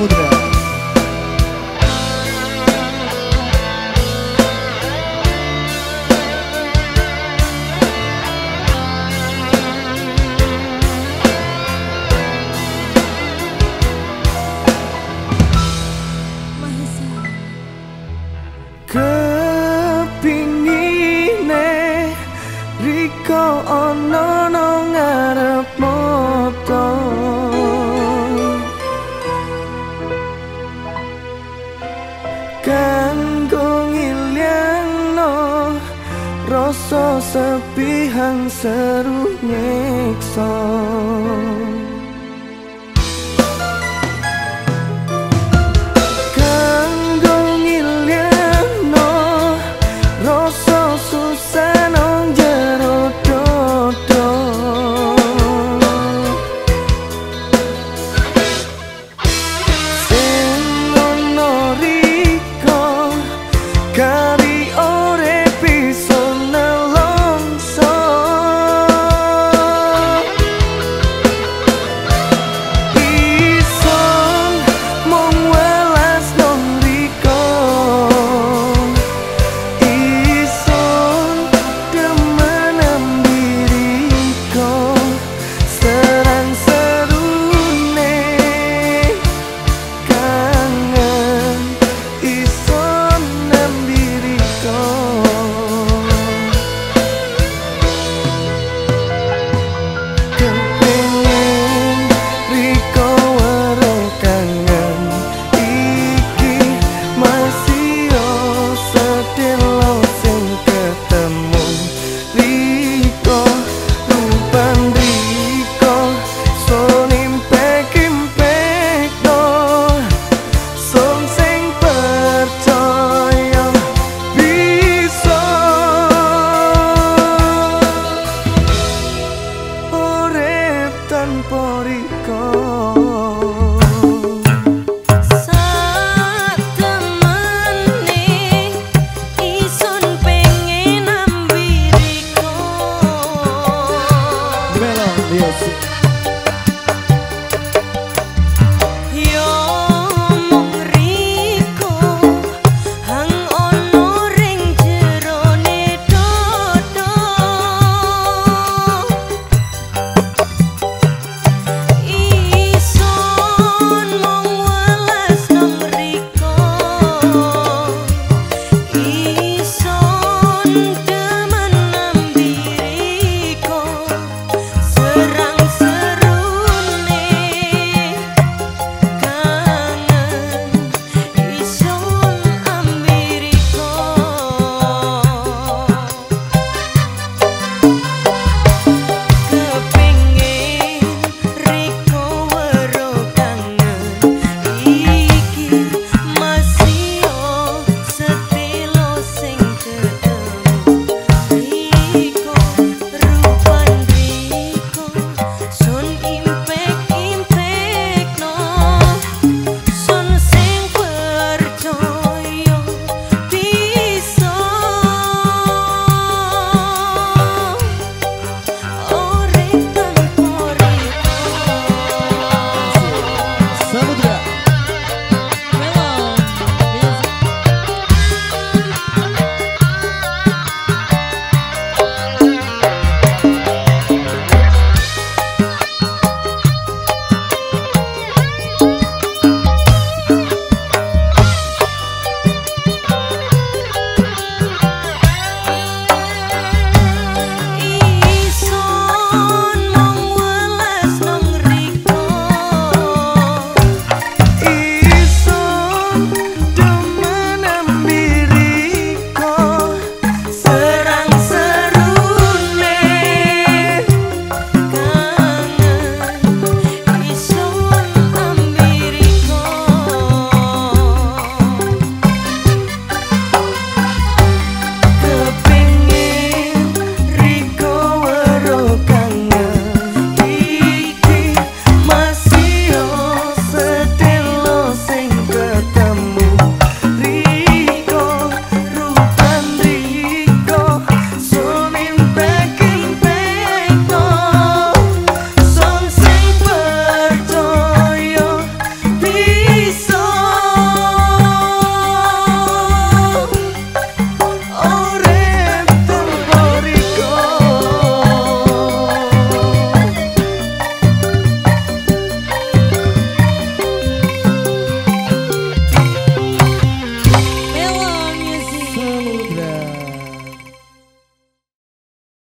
samudra. Good. Seru nyekso